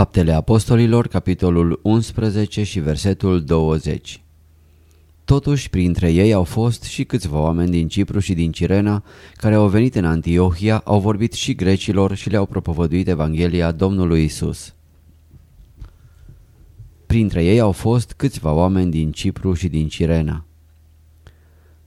Faptele Apostolilor, capitolul 11 și versetul 20 Totuși, printre ei au fost și câțiva oameni din Cipru și din Cirena, care au venit în Antiohia, au vorbit și grecilor și le-au propovăduit Evanghelia Domnului Isus. Printre ei au fost câțiva oameni din Cipru și din Cirena.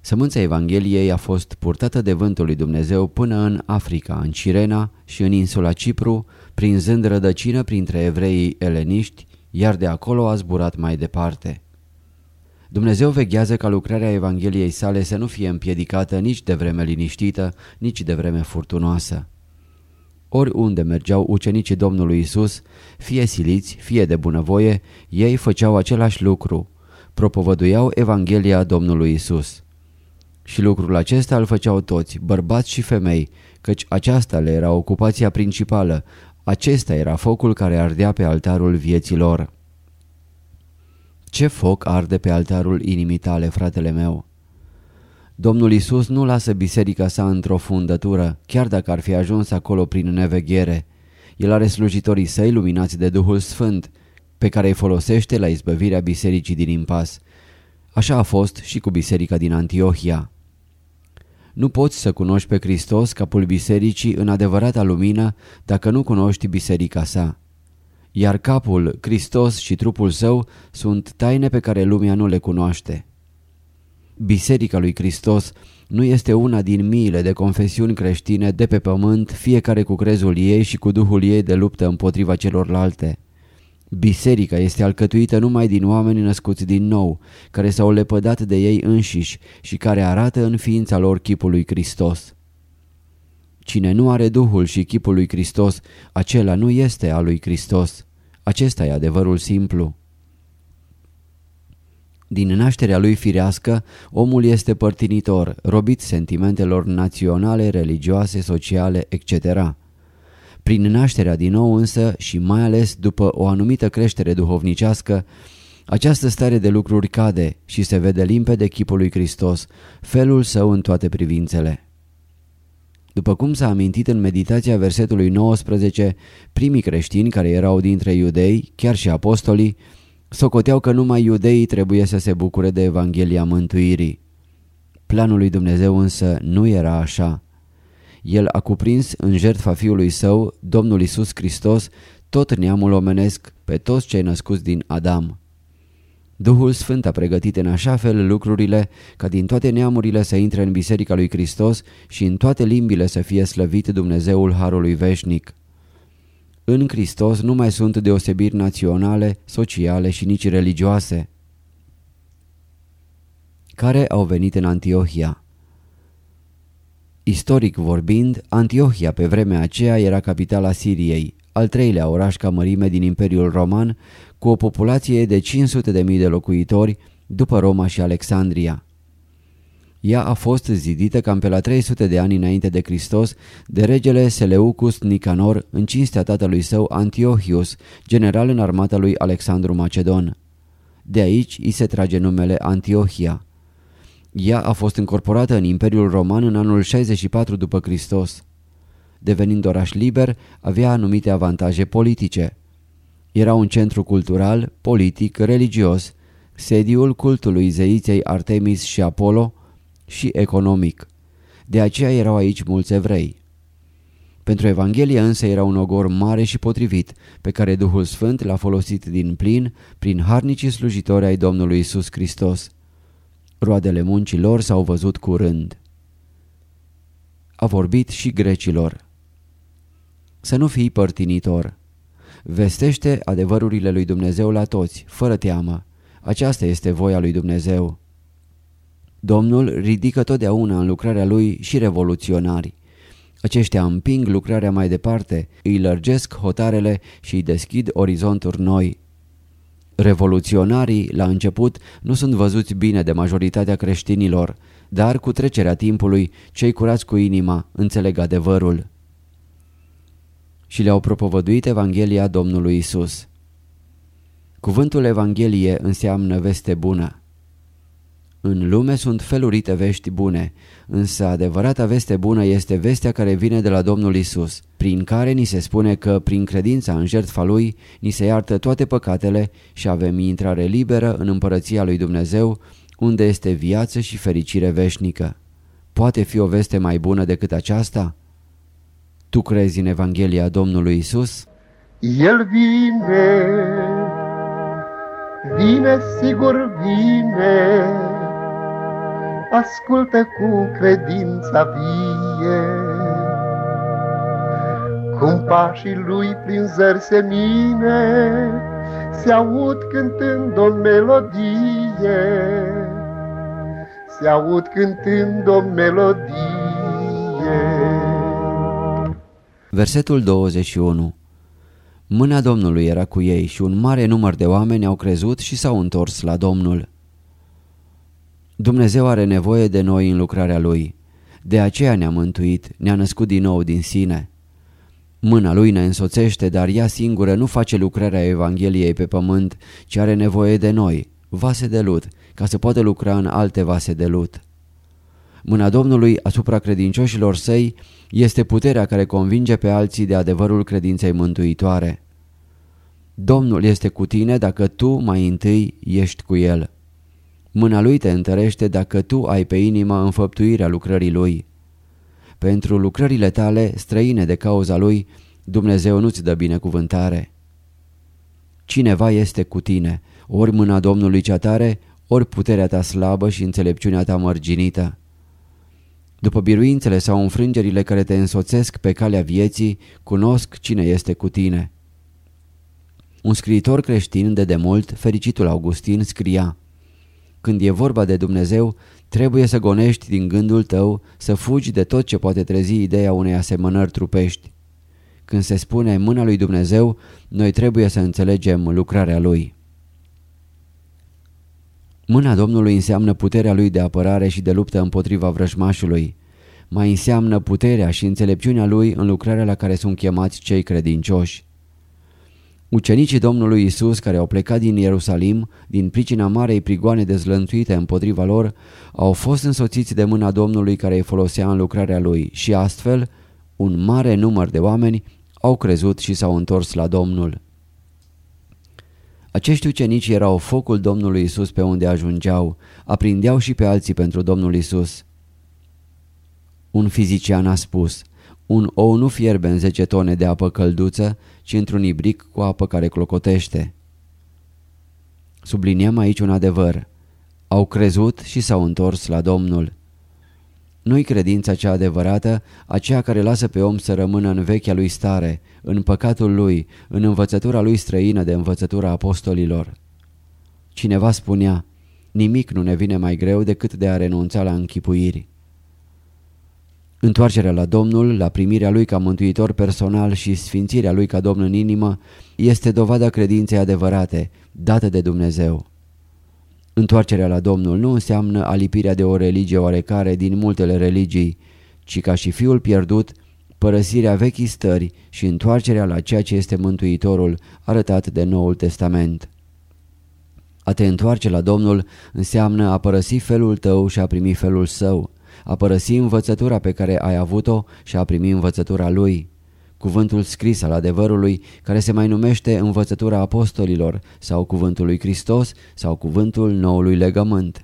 Sămânța Evangheliei a fost purtată de vântul lui Dumnezeu până în Africa, în Cirena și în insula Cipru, prinzând rădăcină printre evreii eleniști, iar de acolo a zburat mai departe. Dumnezeu veghează ca lucrarea Evangheliei sale să nu fie împiedicată nici de vreme liniștită, nici de vreme furtunoasă. Oriunde mergeau ucenicii Domnului Isus, fie siliți, fie de bunăvoie, ei făceau același lucru, propovăduiau Evanghelia Domnului Isus. Și lucrul acesta îl făceau toți, bărbați și femei, căci aceasta le era ocupația principală, acesta era focul care ardea pe altarul vieții lor. Ce foc arde pe altarul inimii tale, fratele meu? Domnul Isus nu lasă biserica sa într-o fundătură, chiar dacă ar fi ajuns acolo prin neveghere. El are slujitorii săi luminați de Duhul Sfânt, pe care îi folosește la izbăvirea bisericii din impas. Așa a fost și cu biserica din Antiohia. Nu poți să cunoști pe Hristos, capul bisericii, în adevărata lumină, dacă nu cunoști biserica sa. Iar capul, Hristos și trupul său sunt taine pe care lumea nu le cunoaște. Biserica lui Hristos nu este una din miile de confesiuni creștine de pe pământ, fiecare cu crezul ei și cu duhul ei de luptă împotriva celorlalte. Biserica este alcătuită numai din oameni născuți din nou, care s-au lepădat de ei înșiși și care arată în ființa lor chipul lui Hristos. Cine nu are Duhul și chipul lui Hristos, acela nu este al lui Hristos. Acesta e adevărul simplu. Din nașterea lui firească, omul este părtinitor, robit sentimentelor naționale, religioase, sociale, etc. Prin nașterea din nou însă și mai ales după o anumită creștere duhovnicească, această stare de lucruri cade și se vede limpede chipul lui Hristos, felul său în toate privințele. După cum s-a amintit în meditația versetului 19, primii creștini care erau dintre iudei, chiar și apostolii, socoteau că numai iudeii trebuie să se bucure de Evanghelia mântuirii. Planul lui Dumnezeu însă nu era așa. El a cuprins în jertfa Fiului Său, Domnul Isus Hristos, tot neamul omenesc, pe toți cei născuți din Adam. Duhul Sfânt a pregătit în așa fel lucrurile ca din toate neamurile să intre în Biserica lui Hristos și în toate limbile să fie slăvit Dumnezeul Harului Veșnic. În Hristos nu mai sunt deosebiri naționale, sociale și nici religioase. Care au venit în Antiohia? Istoric vorbind, Antiohia pe vremea aceea era capitala Siriei, al treilea oraș ca mărime din Imperiul Roman, cu o populație de 500.000 de locuitori după Roma și Alexandria. Ea a fost zidită cam pe la 300 de ani înainte de Hristos de regele Seleucus Nicanor în cinstea tatălui său Antiochius, general în armata lui Alexandru Macedon. De aici îi se trage numele Antiohia. Ea a fost încorporată în Imperiul Roman în anul 64 după Hristos. Devenind oraș liber, avea anumite avantaje politice. Era un centru cultural, politic, religios, sediul cultului zeiței Artemis și Apollo și economic. De aceea erau aici mulți evrei. Pentru Evanghelie însă era un ogor mare și potrivit, pe care Duhul Sfânt l-a folosit din plin prin harnicii slujitori ai Domnului Isus Hristos. Roadele muncii lor s-au văzut curând. A vorbit și grecilor. Să nu fii părtinitor. Vestește adevărurile lui Dumnezeu la toți, fără teamă. Aceasta este voia lui Dumnezeu. Domnul ridică totdeauna în lucrarea lui și revoluționari. Aceștia împing lucrarea mai departe, îi lărgesc hotarele și îi deschid orizonturi noi. Revoluționarii, la început, nu sunt văzuți bine de majoritatea creștinilor, dar cu trecerea timpului, cei curați cu inima înțeleg adevărul. Și le-au propovăduit Evanghelia Domnului Isus. Cuvântul Evanghelie înseamnă veste bună. În lume sunt felurite vești bune, însă adevărata veste bună este vestea care vine de la Domnul Isus, prin care ni se spune că, prin credința în jertfa Lui, ni se iartă toate păcatele și avem intrare liberă în împărăția Lui Dumnezeu, unde este viață și fericire veșnică. Poate fi o veste mai bună decât aceasta? Tu crezi în Evanghelia Domnului Isus? El vine, vine, sigur vine, ascultă cu credința vie. Cum pașii lui prin zări semine, se aud cântând o melodie, se aud cântând o melodie. Versetul 21 Mâna Domnului era cu ei și un mare număr de oameni au crezut și s-au întors la Domnul. Dumnezeu are nevoie de noi în lucrarea Lui. De aceea ne-a mântuit, ne-a născut din nou din sine. Mâna Lui ne însoțește, dar ea singură nu face lucrarea Evangheliei pe pământ, ci are nevoie de noi, vase de lut, ca să poată lucra în alte vase de lut. Mâna Domnului asupra credincioșilor săi este puterea care convinge pe alții de adevărul credinței mântuitoare. Domnul este cu tine dacă tu mai întâi ești cu El. Mâna Lui te întărește dacă tu ai pe inimă înfăptuirea lucrării Lui. Pentru lucrările tale, străine de cauza Lui, Dumnezeu nu-ți dă binecuvântare. Cineva este cu tine, ori mâna Domnului cea tare, ori puterea ta slabă și înțelepciunea ta mărginită. După biruințele sau înfrângerile care te însoțesc pe calea vieții, cunosc cine este cu tine. Un scriitor creștin de demult, fericitul Augustin, scria Când e vorba de Dumnezeu, trebuie să gonești din gândul tău, să fugi de tot ce poate trezi ideea unei asemănări trupești. Când se spune mâna lui Dumnezeu, noi trebuie să înțelegem lucrarea Lui. Mâna Domnului înseamnă puterea Lui de apărare și de luptă împotriva vrăjmașului. Mai înseamnă puterea și înțelepciunea Lui în lucrarea la care sunt chemați cei credincioși. Ucenicii Domnului Isus care au plecat din Ierusalim, din pricina marei prigoane dezlănțuite împotriva lor, au fost însoțiți de mâna Domnului care îi folosea în lucrarea Lui și astfel, un mare număr de oameni au crezut și s-au întors la Domnul. Acești ucenici erau focul Domnului Isus pe unde ajungeau, aprindeau și pe alții pentru Domnul Isus. Un fizician a spus, un ou nu fierbe în 10 tone de apă călduță, ci într-un ibric cu apă care clocotește. Subliniem aici un adevăr. Au crezut și s-au întors la Domnul. Nu-i credința cea adevărată, aceea care lasă pe om să rămână în vechea lui stare, în păcatul lui, în învățătura lui străină de învățătura apostolilor. Cineva spunea, nimic nu ne vine mai greu decât de a renunța la închipuiri. Întoarcerea la Domnul, la primirea Lui ca mântuitor personal și sfințirea Lui ca Domn în inimă este dovada credinței adevărate, dată de Dumnezeu. Întoarcerea la Domnul nu înseamnă alipirea de o religie oarecare din multele religii, ci ca și fiul pierdut, părăsirea vechii stări și întoarcerea la ceea ce este Mântuitorul arătat de Noul Testament. A te întoarce la Domnul înseamnă a părăsi felul tău și a primi felul său, a părăsi învățătura pe care ai avut-o și a primi învățătura Lui. Cuvântul scris al adevărului, care se mai numește învățătura apostolilor sau cuvântul lui Hristos sau cuvântul noului legământ.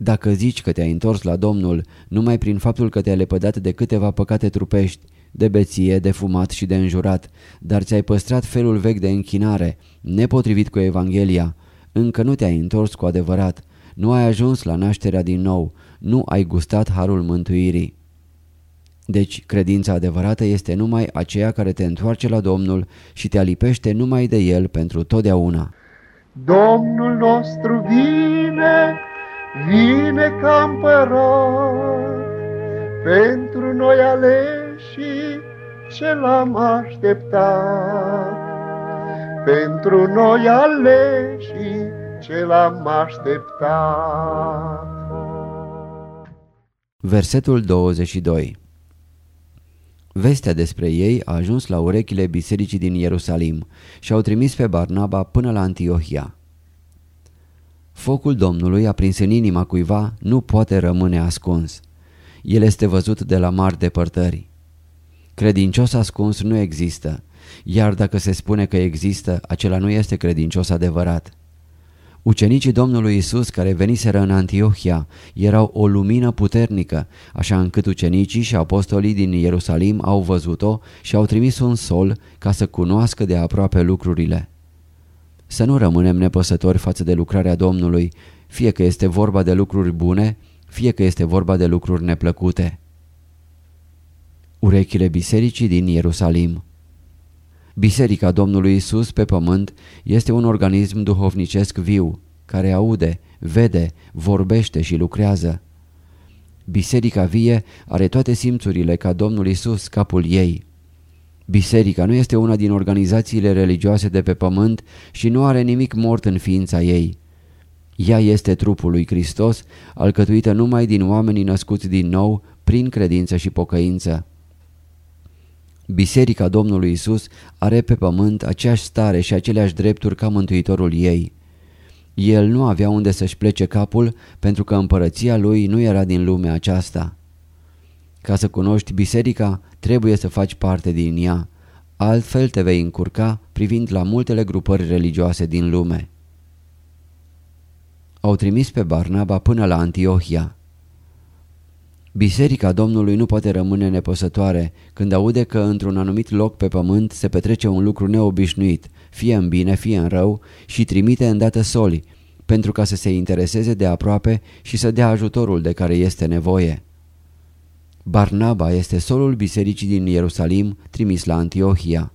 Dacă zici că te-ai întors la Domnul numai prin faptul că te-ai lepădat de câteva păcate trupești, de beție, de fumat și de înjurat, dar ți-ai păstrat felul vechi de închinare, nepotrivit cu Evanghelia. Încă nu te-ai întors cu adevărat, nu ai ajuns la nașterea din nou, nu ai gustat harul mântuirii. Deci, credința adevărată este numai aceea care te întoarce la Domnul și te alipește numai de El pentru totdeauna. Domnul nostru vine, vine ca împărat, pentru noi aleși ce l-am așteptat. Pentru noi aleși ce l-am așteptat. Versetul 22 Vestea despre ei a ajuns la urechile bisericii din Ierusalim și au trimis pe Barnaba până la Antiohia. Focul Domnului aprins în inima cuiva nu poate rămâne ascuns. El este văzut de la mari depărtări. Credincios ascuns nu există, iar dacă se spune că există, acela nu este credincios adevărat. Ucenicii Domnului Isus care veniseră în Antiohia erau o lumină puternică, așa încât ucenicii și apostolii din Ierusalim au văzut-o și au trimis un sol ca să cunoască de aproape lucrurile. Să nu rămânem nepăsători față de lucrarea Domnului, fie că este vorba de lucruri bune, fie că este vorba de lucruri neplăcute. Urechile bisericii din Ierusalim Biserica Domnului Isus pe pământ este un organism duhovnicesc viu, care aude, vede, vorbește și lucrează. Biserica vie are toate simțurile ca Domnul Isus, capul ei. Biserica nu este una din organizațiile religioase de pe pământ și nu are nimic mort în ființa ei. Ea este trupul lui Hristos, alcătuită numai din oamenii născuți din nou prin credință și pocăință. Biserica Domnului Isus are pe pământ aceeași stare și aceleași drepturi ca mântuitorul ei. El nu avea unde să-și plece capul pentru că împărăția lui nu era din lumea aceasta. Ca să cunoști biserica, trebuie să faci parte din ea, altfel te vei încurca privind la multele grupări religioase din lume. Au trimis pe Barnaba până la Antiohia. Biserica Domnului nu poate rămâne nepăsătoare când aude că într-un anumit loc pe pământ se petrece un lucru neobișnuit, fie în bine, fie în rău, și trimite îndată soli, pentru ca să se intereseze de aproape și să dea ajutorul de care este nevoie. Barnaba este solul bisericii din Ierusalim trimis la Antiohia.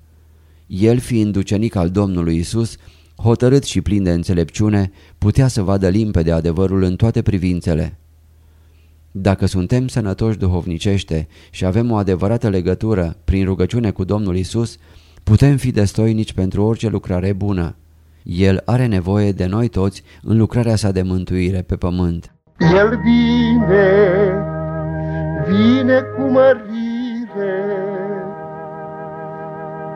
El, fiind ucenic al Domnului Isus, hotărât și plin de înțelepciune, putea să vadă limpede adevărul în toate privințele. Dacă suntem sănătoși duhovnicește și avem o adevărată legătură prin rugăciune cu Domnul Isus, putem fi destoinici pentru orice lucrare bună. El are nevoie de noi toți în lucrarea sa de mântuire pe pământ. El vine, vine cu mărire,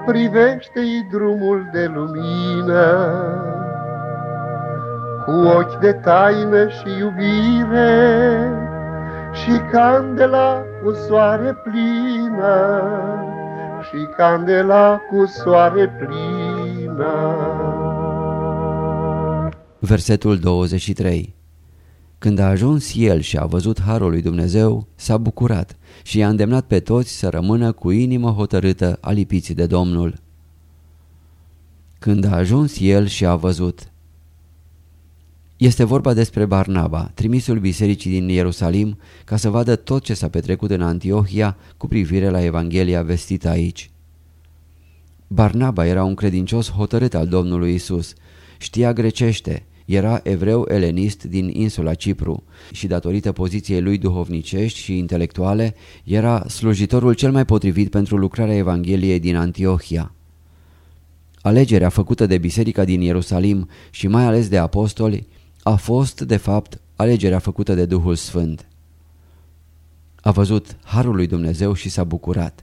privește-i drumul de lumină, cu ochi de taină și iubire, și candela cu soare plină, și candela cu soare plină. Versetul 23 Când a ajuns el și a văzut harul lui Dumnezeu, s-a bucurat și i-a îndemnat pe toți să rămână cu inimă hotărâtă alipiți de Domnul. Când a ajuns el și a văzut, este vorba despre Barnaba, trimisul bisericii din Ierusalim, ca să vadă tot ce s-a petrecut în Antiohia cu privire la Evanghelia vestită aici. Barnaba era un credincios hotărât al Domnului Isus, știa grecește, era evreu elenist din insula Cipru și datorită poziției lui duhovnicești și intelectuale era slujitorul cel mai potrivit pentru lucrarea Evangheliei din Antiohia. Alegerea făcută de biserica din Ierusalim și mai ales de apostoli a fost, de fapt, alegerea făcută de Duhul Sfânt. A văzut Harul lui Dumnezeu și s-a bucurat.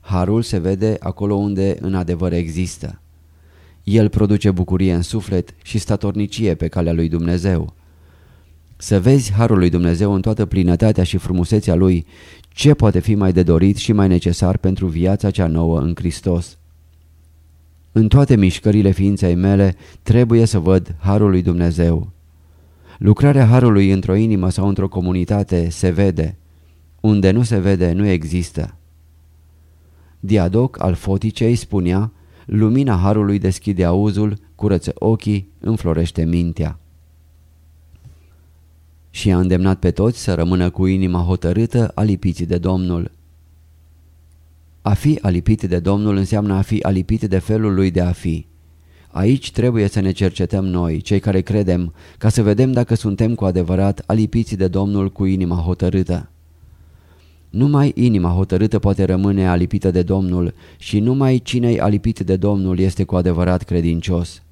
Harul se vede acolo unde în adevăr există. El produce bucurie în suflet și statornicie pe calea lui Dumnezeu. Să vezi Harul lui Dumnezeu în toată plinătatea și frumusețea lui, ce poate fi mai de dorit și mai necesar pentru viața cea nouă în Hristos. În toate mișcările ființei mele trebuie să văd Harul lui Dumnezeu. Lucrarea Harului într-o inimă sau într-o comunitate se vede. Unde nu se vede, nu există. Diadoc al foticei spunea, lumina harului deschide auzul, curăță ochii, înflorește mintea. Și a îndemnat pe toți să rămână cu inima hotărâtă alipiți de Domnul. A fi alipit de Domnul înseamnă a fi alipit de felul lui de a fi. Aici trebuie să ne cercetăm noi, cei care credem, ca să vedem dacă suntem cu adevărat alipiți de Domnul cu inima hotărâtă. Numai inima hotărâtă poate rămâne alipită de Domnul și numai cine-i alipit de Domnul este cu adevărat credincios.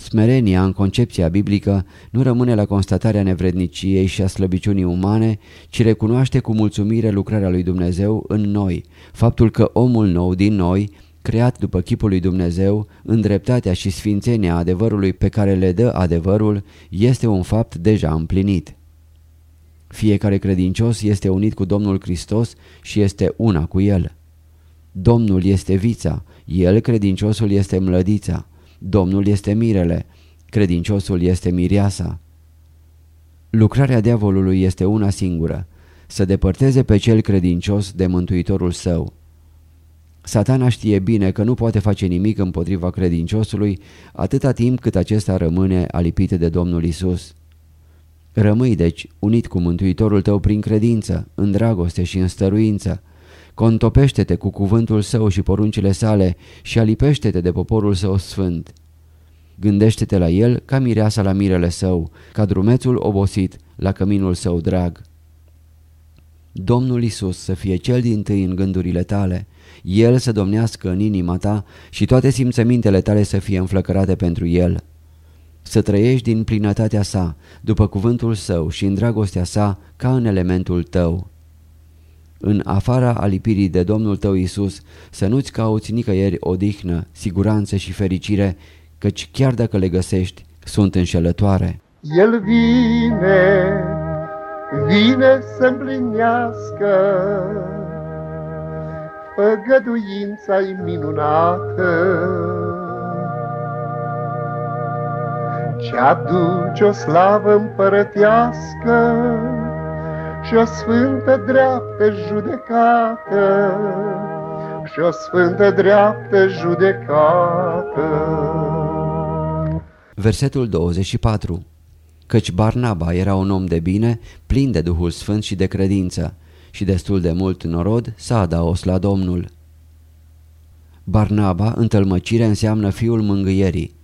Smerenia, în concepția biblică, nu rămâne la constatarea nevredniciei și a slăbiciunii umane, ci recunoaște cu mulțumire lucrarea lui Dumnezeu în noi, faptul că omul nou din noi, creat după chipul lui Dumnezeu, în dreptatea și sfințenia adevărului pe care le dă adevărul, este un fapt deja împlinit. Fiecare credincios este unit cu Domnul Hristos și este una cu El. Domnul este vița, El, credinciosul, este mlădița. Domnul este mirele, credinciosul este miriasa. Lucrarea diavolului este una singură, să depărteze pe cel credincios de mântuitorul său. Satana știe bine că nu poate face nimic împotriva credinciosului atâta timp cât acesta rămâne alipit de Domnul Isus. Rămâi deci unit cu Mântuitorul tău prin credință, în dragoste și în stăruință. Contopește-te cu cuvântul său și poruncile sale și alipește-te de poporul său sfânt. Gândește-te la el ca mireasa la mirele său, ca drumețul obosit la căminul său drag. Domnul Isus să fie cel din tâi în gândurile tale, El să domnească în inima ta și toate simțămintele tale să fie înflăcărate pentru El să trăiești din plinătatea sa, după cuvântul său și în dragostea sa ca în elementul tău. În afara alipirii de Domnul tău Isus, să nu-ți cauți nicăieri odihnă, siguranță și fericire, căci chiar dacă le găsești, sunt înșelătoare. El vine, vine să împlinească făgăduința-i minunată ce aduce o slavă împărătească și o sfântă dreaptă judecată și o sfântă dreaptă judecată. Versetul 24 Căci Barnaba era un om de bine, plin de Duhul Sfânt și de credință, și destul de mult norod s-a adaos la Domnul. Barnaba, întâlmăcire, înseamnă fiul mângâierii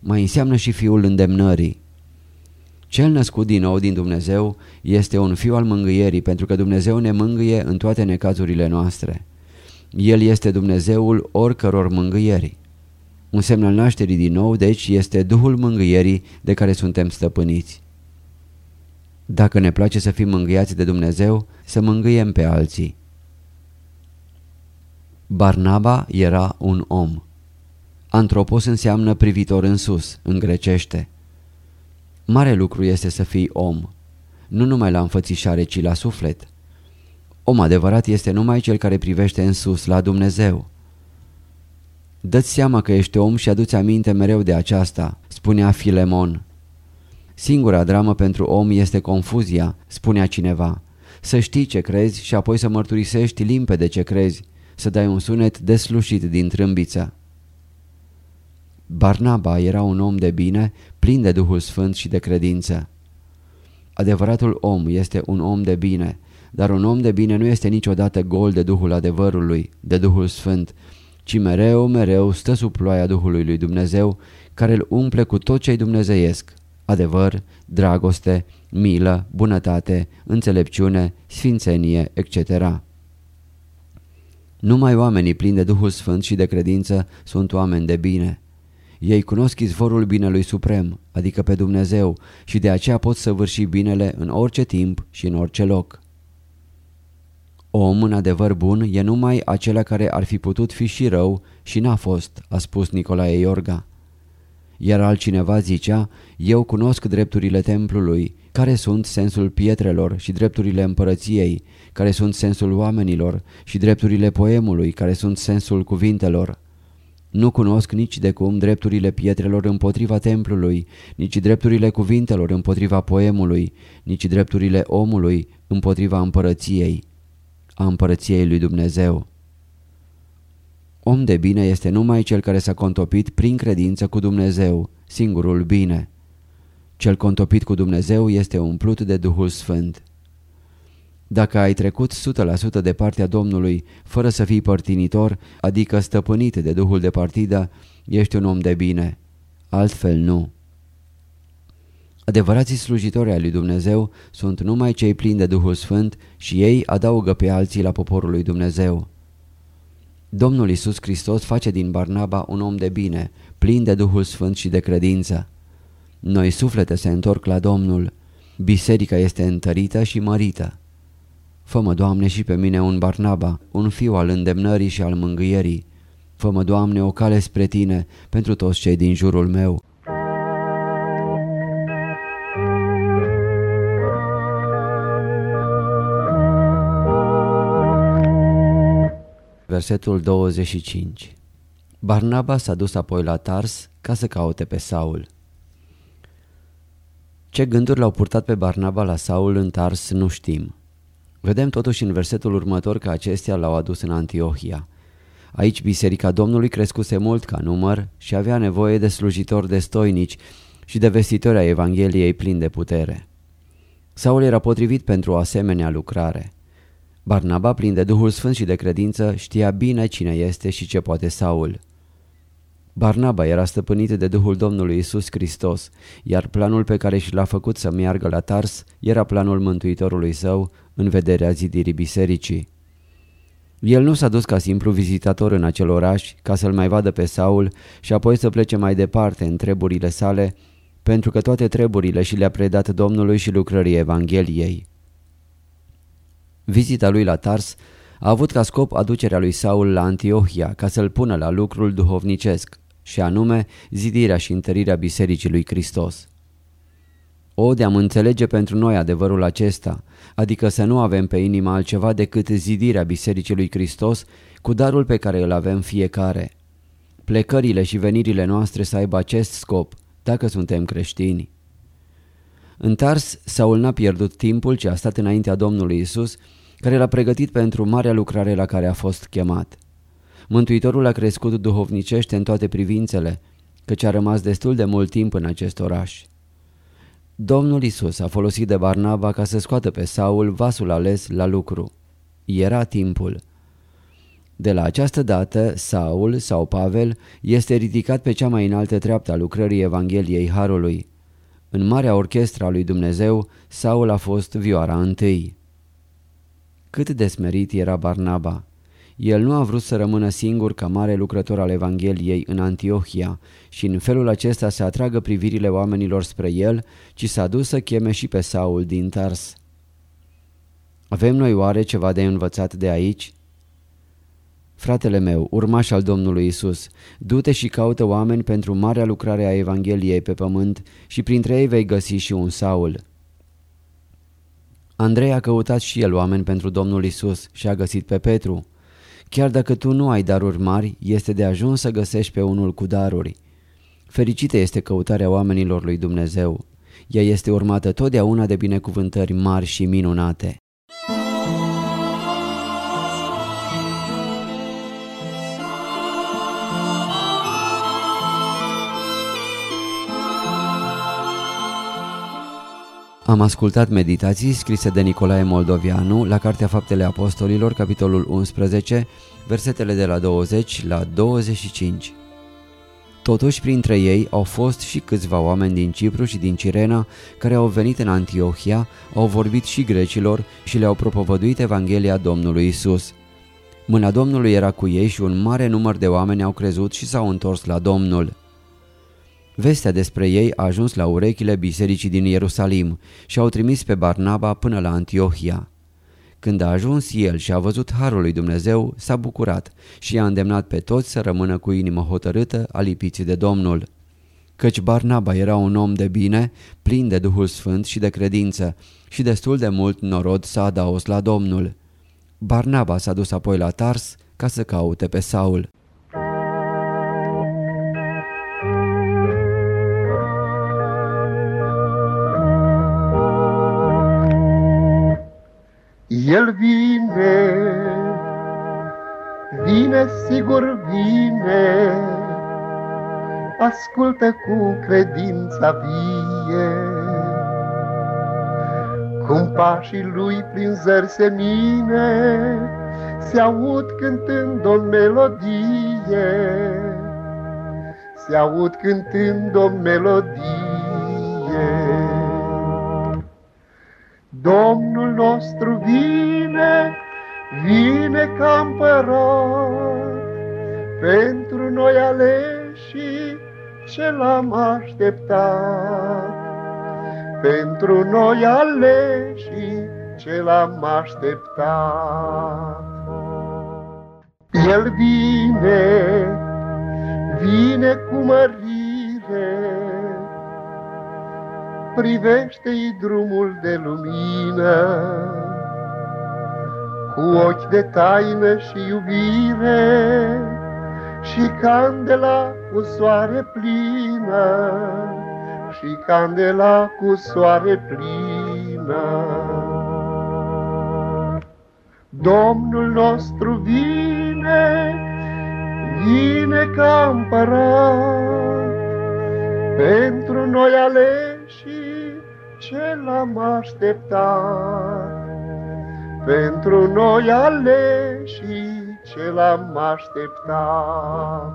mai înseamnă și fiul îndemnării. Cel născut din nou din Dumnezeu este un fiu al mângâierii pentru că Dumnezeu ne mângâie în toate necazurile noastre. El este Dumnezeul oricăror mângâieri. Un semn al nașterii din nou, deci, este Duhul mângâierii de care suntem stăpâniți. Dacă ne place să fim mângâiați de Dumnezeu, să mângâiem pe alții. Barnaba era un om. Antropos înseamnă privitor în sus, în grecește. Mare lucru este să fii om, nu numai la înfățișare, ci la suflet. Om adevărat este numai cel care privește în sus, la Dumnezeu. Dă-ți seama că ești om și aduți aminte mereu de aceasta, spunea Filemon. Singura dramă pentru om este confuzia, spunea cineva. Să știi ce crezi și apoi să mărturisești limpede ce crezi, să dai un sunet deslușit din trâmbiță. Barnaba era un om de bine, plin de Duhul Sfânt și de credință. Adevăratul om este un om de bine, dar un om de bine nu este niciodată gol de Duhul adevărului, de Duhul Sfânt, ci mereu, mereu stă sub ploaia Duhului lui Dumnezeu, care îl umple cu tot ce-i dumnezeiesc, adevăr, dragoste, milă, bunătate, înțelepciune, sfințenie, etc. Numai oamenii plini de Duhul Sfânt și de credință sunt oameni de bine. Ei cunosc izvorul binelui suprem, adică pe Dumnezeu, și de aceea pot săvârși binele în orice timp și în orice loc. Om, în adevăr bun, e numai acela care ar fi putut fi și rău și n-a fost, a spus Nicolae Iorga. Iar altcineva zicea, eu cunosc drepturile templului, care sunt sensul pietrelor și drepturile împărăției, care sunt sensul oamenilor și drepturile poemului, care sunt sensul cuvintelor. Nu cunosc nici de cum drepturile pietrelor împotriva templului, nici drepturile cuvintelor împotriva poemului, nici drepturile omului împotriva împărăției, a împărăției lui Dumnezeu. Om de bine este numai cel care s-a contopit prin credință cu Dumnezeu, singurul bine. Cel contopit cu Dumnezeu este umplut de Duhul Sfânt. Dacă ai trecut 100% de partea Domnului fără să fii părtinitor, adică stăpânit de Duhul de partidă, ești un om de bine. Altfel nu. Adevărații slujitori ai lui Dumnezeu sunt numai cei plini de Duhul Sfânt și ei adaugă pe alții la poporul lui Dumnezeu. Domnul Isus Hristos face din Barnaba un om de bine, plin de Duhul Sfânt și de credință. Noi suflete se întorc la Domnul, biserica este întărită și mărită. Fă-mă, Doamne, și pe mine un Barnaba, un fiu al îndemnării și al mângâierii. Fă-mă, Doamne, o cale spre Tine pentru toți cei din jurul meu. Versetul 25 Barnaba s-a dus apoi la Tars ca să caute pe Saul. Ce gânduri l-au purtat pe Barnaba la Saul în Tars nu știm. Vedem totuși în versetul următor că acestea l-au adus în Antiohia. Aici biserica Domnului crescuse mult ca număr și avea nevoie de slujitori destoinici și de vestitori ai Evangheliei plini de putere. Saul era potrivit pentru o asemenea lucrare. Barnaba, plin de Duhul Sfânt și de credință, știa bine cine este și ce poate Saul. Barnaba era stăpânit de Duhul Domnului Isus Hristos, iar planul pe care și l-a făcut să meargă la Tars era planul Mântuitorului său în vederea zidirii bisericii. El nu s-a dus ca simplu vizitator în acel oraș ca să-l mai vadă pe Saul și apoi să plece mai departe în treburile sale, pentru că toate treburile și le-a predat Domnului și lucrării Evangheliei. Vizita lui la Tars a avut ca scop aducerea lui Saul la Antiohia ca să-l pună la lucrul duhovnicesc, și anume zidirea și întărirea Bisericii lui Hristos. O, de-am înțelege pentru noi adevărul acesta, adică să nu avem pe inimă altceva decât zidirea Bisericii lui Hristos cu darul pe care îl avem fiecare. Plecările și venirile noastre să aibă acest scop, dacă suntem creștini. În Tars, Saul n-a pierdut timpul ce a stat înaintea Domnului Isus, care l-a pregătit pentru marea lucrare la care a fost chemat. Mântuitorul a crescut duhovnicește în toate privințele, căci a rămas destul de mult timp în acest oraș. Domnul Isus a folosit de Barnaba ca să scoată pe Saul vasul ales la lucru. Era timpul. De la această dată, Saul sau Pavel este ridicat pe cea mai înaltă treaptă a lucrării Evangheliei Harului. În marea orchestra lui Dumnezeu, Saul a fost vioara întâi. Cât de smerit era Barnaba! El nu a vrut să rămână singur ca mare lucrător al Evangheliei în Antiohia și în felul acesta să atragă privirile oamenilor spre el, ci s-a dus să cheme și pe Saul din Tars. Avem noi oare ceva de învățat de aici? Fratele meu, urmaș al Domnului Isus, du-te și caută oameni pentru marea lucrare a Evangheliei pe pământ și printre ei vei găsi și un Saul. Andrei a căutat și el oameni pentru Domnul Isus și a găsit pe Petru. Chiar dacă tu nu ai daruri mari, este de ajuns să găsești pe unul cu daruri. Fericită este căutarea oamenilor lui Dumnezeu. Ea este urmată totdeauna de binecuvântări mari și minunate. Am ascultat meditații scrise de Nicolae Moldovianu la Cartea Faptele Apostolilor, capitolul 11, versetele de la 20 la 25. Totuși, printre ei au fost și câțiva oameni din Cipru și din Cirena care au venit în Antiohia, au vorbit și grecilor și le-au propovăduit Evanghelia Domnului Isus. Mâna Domnului era cu ei și un mare număr de oameni au crezut și s-au întors la Domnul. Vestea despre ei a ajuns la urechile bisericii din Ierusalim și au trimis pe Barnaba până la Antiohia. Când a ajuns el și a văzut harul lui Dumnezeu, s-a bucurat și i-a îndemnat pe toți să rămână cu inimă hotărâtă, alipiți de Domnul. Căci Barnaba era un om de bine, plin de Duhul Sfânt și de credință și destul de mult norod s-a adaos la Domnul. Barnaba s-a dus apoi la Tars ca să caute pe Saul. Sigur vine, ascultă cu credința vie. Cum pașii lui prin zări semine, se aud cântând o melodie, se aud cântând o melodie. Domnul nostru vine, vine ca împărat, pentru noi aleși ce l-am așteptat. Pentru noi aleși ce l-am așteptat. El vine, vine cu mărire, privește-i drumul de lumină, cu ochi de taină și iubire, și candela cu soare plină, și candela cu soare plină. Domnul nostru vine, vine ca împărat, pentru noi aleși ce l-am așteptat, pentru noi aleși ce l-am așteptat.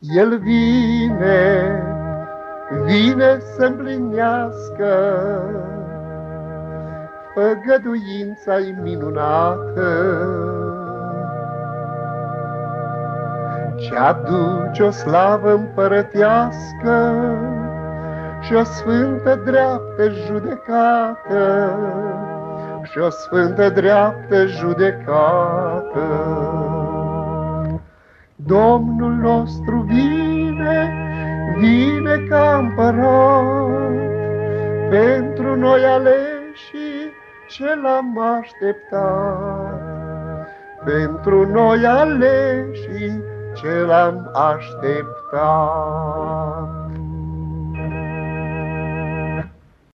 El vine, vine să împlinească făgăduința-i minunată. Ce aduce o slavă împărătească și o sfântă dreaptă judecată, și o sfântă dreaptă judecată. Domnul nostru vine, vine ca împărat, pentru noi aleși ce l-am așteptat. Pentru noi aleși ce l-am așteptat.